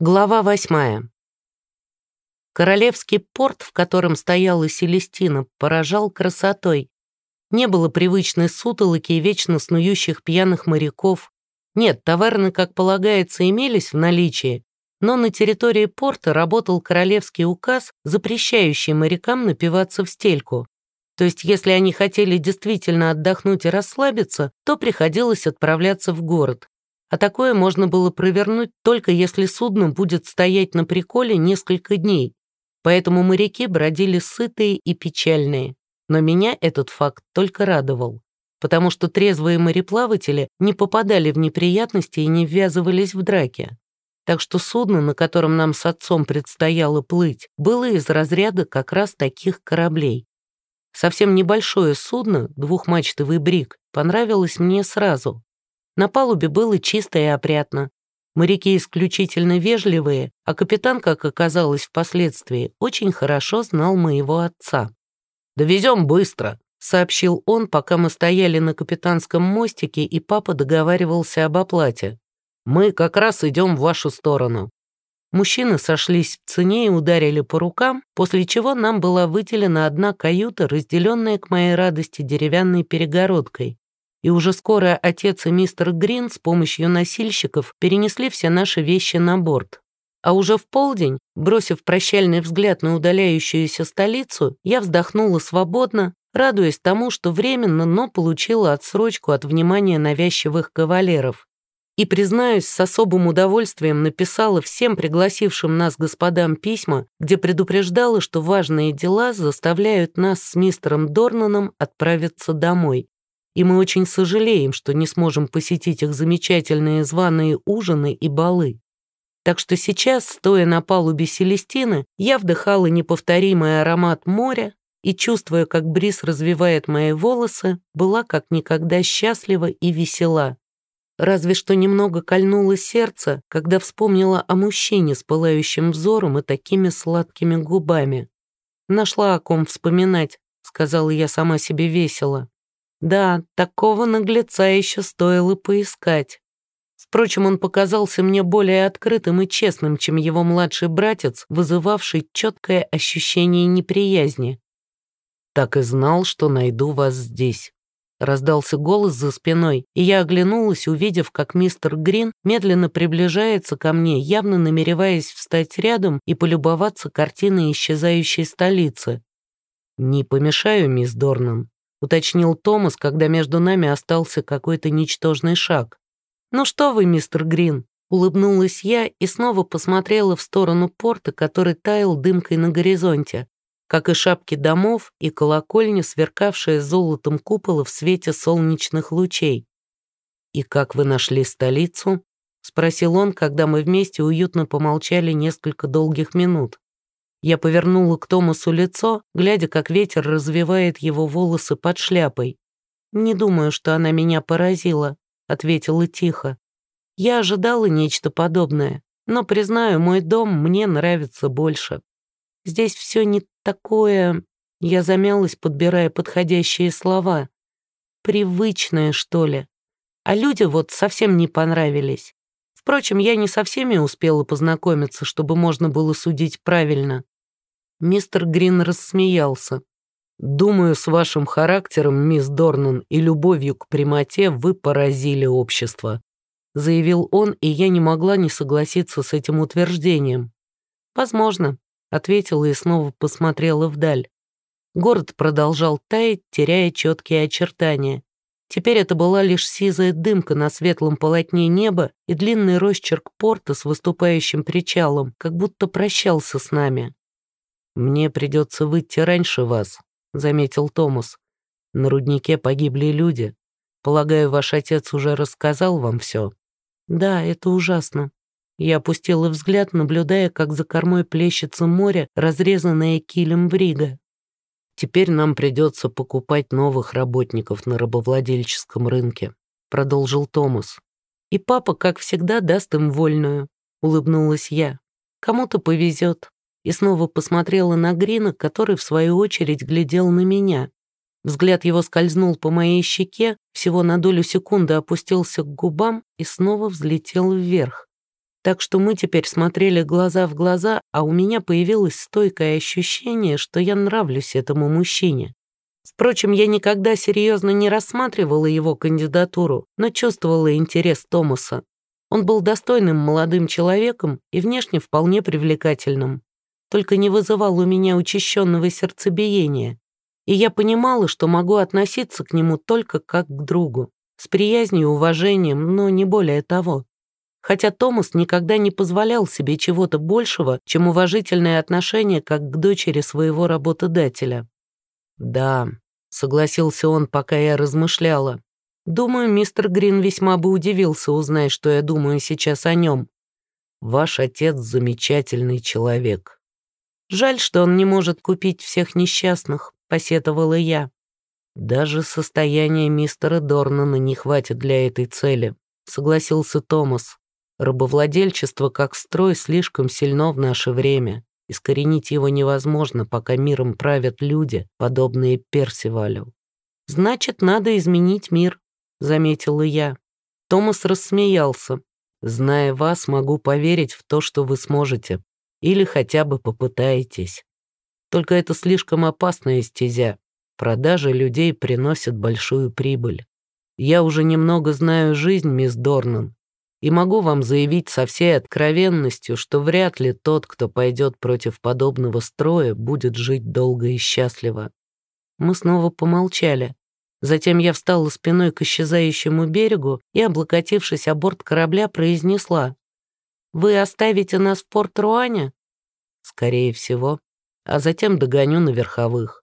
Глава восьмая. Королевский порт, в котором стояла Селестина, поражал красотой. Не было привычной сутолоки и вечно снующих пьяных моряков. Нет, таверны, как полагается, имелись в наличии, но на территории порта работал королевский указ, запрещающий морякам напиваться в стельку. То есть, если они хотели действительно отдохнуть и расслабиться, то приходилось отправляться в город а такое можно было провернуть только если судно будет стоять на приколе несколько дней. Поэтому моряки бродили сытые и печальные. Но меня этот факт только радовал, потому что трезвые мореплаватели не попадали в неприятности и не ввязывались в драки. Так что судно, на котором нам с отцом предстояло плыть, было из разряда как раз таких кораблей. Совсем небольшое судно, двухмачтовый брик, понравилось мне сразу, на палубе было чисто и опрятно. Моряки исключительно вежливые, а капитан, как оказалось впоследствии, очень хорошо знал моего отца. «Довезем быстро», — сообщил он, пока мы стояли на капитанском мостике, и папа договаривался об оплате. «Мы как раз идем в вашу сторону». Мужчины сошлись в цене и ударили по рукам, после чего нам была выделена одна каюта, разделенная к моей радости деревянной перегородкой и уже скоро отец и мистер Грин с помощью носильщиков перенесли все наши вещи на борт. А уже в полдень, бросив прощальный взгляд на удаляющуюся столицу, я вздохнула свободно, радуясь тому, что временно, но получила отсрочку от внимания навязчивых кавалеров. И, признаюсь, с особым удовольствием написала всем пригласившим нас господам письма, где предупреждала, что важные дела заставляют нас с мистером Дорнаном отправиться домой и мы очень сожалеем, что не сможем посетить их замечательные званые ужины и балы. Так что сейчас, стоя на палубе Селестины, я вдыхала неповторимый аромат моря и, чувствуя, как бриз развивает мои волосы, была как никогда счастлива и весела. Разве что немного кольнуло сердце, когда вспомнила о мужчине с пылающим взором и такими сладкими губами. «Нашла о ком вспоминать», — сказала я сама себе весело. Да, такого наглеца еще стоило поискать. Впрочем, он показался мне более открытым и честным, чем его младший братец, вызывавший четкое ощущение неприязни. «Так и знал, что найду вас здесь». Раздался голос за спиной, и я оглянулась, увидев, как мистер Грин медленно приближается ко мне, явно намереваясь встать рядом и полюбоваться картиной исчезающей столицы. «Не помешаю, мисс Дорнан?» Уточнил Томас, когда между нами остался какой-то ничтожный шаг. «Ну что вы, мистер Грин?» Улыбнулась я и снова посмотрела в сторону порта, который таял дымкой на горизонте, как и шапки домов и колокольни, сверкавшие золотом купола в свете солнечных лучей. «И как вы нашли столицу?» — спросил он, когда мы вместе уютно помолчали несколько долгих минут. Я повернула к Томасу лицо, глядя, как ветер развивает его волосы под шляпой. «Не думаю, что она меня поразила», — ответила тихо. «Я ожидала нечто подобное, но, признаю, мой дом мне нравится больше. Здесь все не такое...» Я замялась, подбирая подходящие слова. «Привычное, что ли. А люди вот совсем не понравились. Впрочем, я не со всеми успела познакомиться, чтобы можно было судить правильно. Мистер Грин рассмеялся. «Думаю, с вашим характером, мисс Дорнан, и любовью к прямоте вы поразили общество», заявил он, и я не могла не согласиться с этим утверждением. «Возможно», — ответила и снова посмотрела вдаль. Город продолжал таять, теряя четкие очертания. Теперь это была лишь сизая дымка на светлом полотне неба и длинный росчерк порта с выступающим причалом, как будто прощался с нами. «Мне придется выйти раньше вас», — заметил Томас. «На руднике погибли люди. Полагаю, ваш отец уже рассказал вам все». «Да, это ужасно». Я опустила взгляд, наблюдая, как за кормой плещется море, разрезанное килем брига. «Теперь нам придется покупать новых работников на рабовладельческом рынке», — продолжил Томас. «И папа, как всегда, даст им вольную», — улыбнулась я. «Кому-то повезет, и снова посмотрела на Грина, который, в свою очередь, глядел на меня. Взгляд его скользнул по моей щеке, всего на долю секунды опустился к губам и снова взлетел вверх. Так что мы теперь смотрели глаза в глаза, а у меня появилось стойкое ощущение, что я нравлюсь этому мужчине. Впрочем, я никогда серьезно не рассматривала его кандидатуру, но чувствовала интерес Томаса. Он был достойным молодым человеком и внешне вполне привлекательным. Только не вызывал у меня учащенного сердцебиения. И я понимала, что могу относиться к нему только как к другу, с приязнью и уважением, но не более того. Хотя Томас никогда не позволял себе чего-то большего, чем уважительное отношение как к дочери своего работодателя. Да, Согласился он, пока я размышляла. Думаю, мистер Грин весьма бы удивился, узнать, что я думаю сейчас о нем. Ваш отец замечательный человек. Жаль, что он не может купить всех несчастных, посетовала я. Даже состояние мистера Дорнана не хватит для этой цели, согласился Томас. Рабовладельчество как строй слишком сильно в наше время. Искоренить его невозможно, пока миром правят люди, подобные Персивалю. «Значит, надо изменить мир», — заметила я. Томас рассмеялся. «Зная вас, могу поверить в то, что вы сможете. Или хотя бы попытаетесь. Только это слишком опасная стезя. Продажи людей приносят большую прибыль. Я уже немного знаю жизнь, мисс Дорнан, и могу вам заявить со всей откровенностью, что вряд ли тот, кто пойдет против подобного строя, будет жить долго и счастливо. Мы снова помолчали. Затем я встала спиной к исчезающему берегу и, облокотившись о борт корабля, произнесла. «Вы оставите нас в Порт-Руане?» «Скорее всего. А затем догоню на верховых.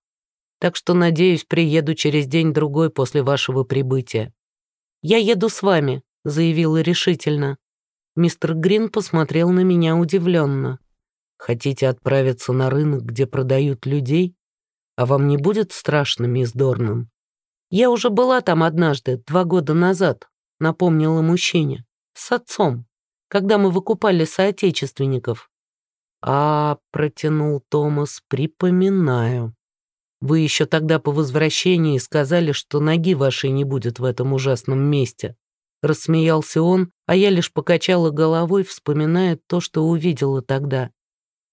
Так что, надеюсь, приеду через день-другой после вашего прибытия. Я еду с вами», заявила решительно. Мистер Грин посмотрел на меня удивленно. «Хотите отправиться на рынок, где продают людей? А вам не будет страшно, мисс Дорнан?» «Я уже была там однажды, два года назад», — напомнила мужчине. «С отцом, когда мы выкупали соотечественников». «А, — протянул Томас, — припоминаю. Вы еще тогда по возвращении сказали, что ноги вашей не будет в этом ужасном месте. Рассмеялся он, а я лишь покачала головой, вспоминая то, что увидела тогда.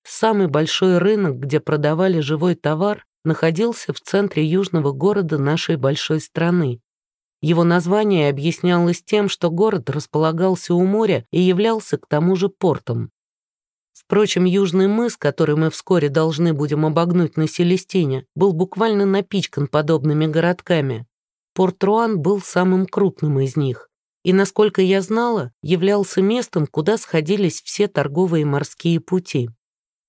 Самый большой рынок, где продавали живой товар, находился в центре южного города нашей большой страны. Его название объяснялось тем, что город располагался у моря и являлся к тому же портом. Впрочем, южный мыс, который мы вскоре должны будем обогнуть на Селестине, был буквально напичкан подобными городками. Порт-Руан был самым крупным из них и, насколько я знала, являлся местом, куда сходились все торговые морские пути.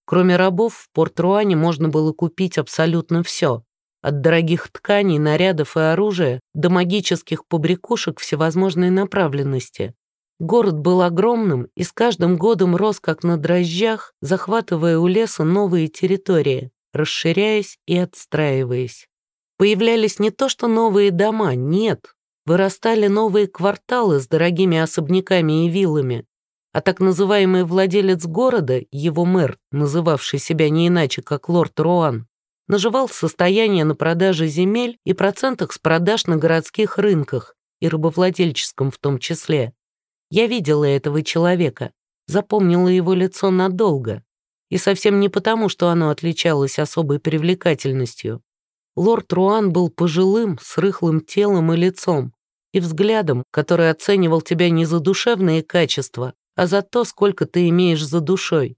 Кроме рабов, в Порт-Руане можно было купить абсолютно все, от дорогих тканей, нарядов и оружия до магических побрякушек всевозможной направленности. Город был огромным и с каждым годом рос как на дрожжах, захватывая у леса новые территории, расширяясь и отстраиваясь. Появлялись не то что новые дома, нет, вырастали новые кварталы с дорогими особняками и виллами, а так называемый владелец города, его мэр, называвший себя не иначе, как лорд Руан, наживал состояние на продаже земель и процентах с продаж на городских рынках, и рабовладельческом в том числе. Я видела этого человека, запомнила его лицо надолго, и совсем не потому, что оно отличалось особой привлекательностью. Лорд Руан был пожилым, с рыхлым телом и лицом, и взглядом, который оценивал тебя не за душевные качества, а за то, сколько ты имеешь за душой.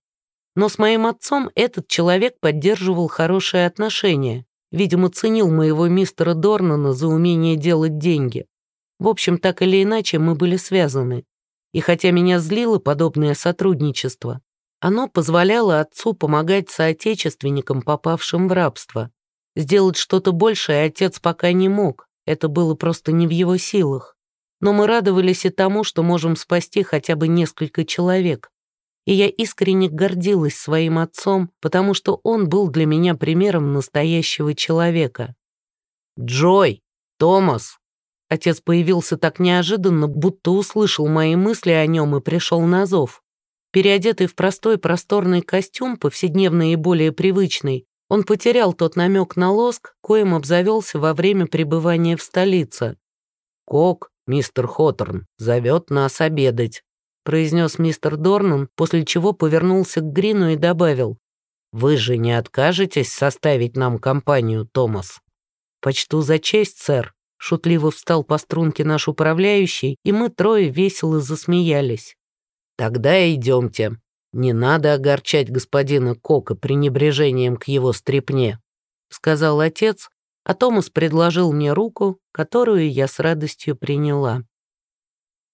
Но с моим отцом этот человек поддерживал хорошие отношения, видимо, ценил моего мистера Дорнана за умение делать деньги. В общем, так или иначе, мы были связаны. И хотя меня злило подобное сотрудничество, оно позволяло отцу помогать соотечественникам, попавшим в рабство. Сделать что-то большее отец пока не мог, это было просто не в его силах. Но мы радовались и тому, что можем спасти хотя бы несколько человек. И я искренне гордилась своим отцом, потому что он был для меня примером настоящего человека. «Джой! Томас!» Отец появился так неожиданно, будто услышал мои мысли о нем и пришел на зов. Переодетый в простой просторный костюм, повседневный и более привычный, он потерял тот намек на лоск, коим обзавелся во время пребывания в столице. «Кок, мистер Хоторн, зовет нас обедать». Произнес мистер Дорнан, после чего повернулся к Грину и добавил. «Вы же не откажетесь составить нам компанию, Томас?» «Почту за честь, сэр», — шутливо встал по струнке наш управляющий, и мы трое весело засмеялись. «Тогда идемте. Не надо огорчать господина Кока пренебрежением к его стрепне», — сказал отец, а Томас предложил мне руку, которую я с радостью приняла.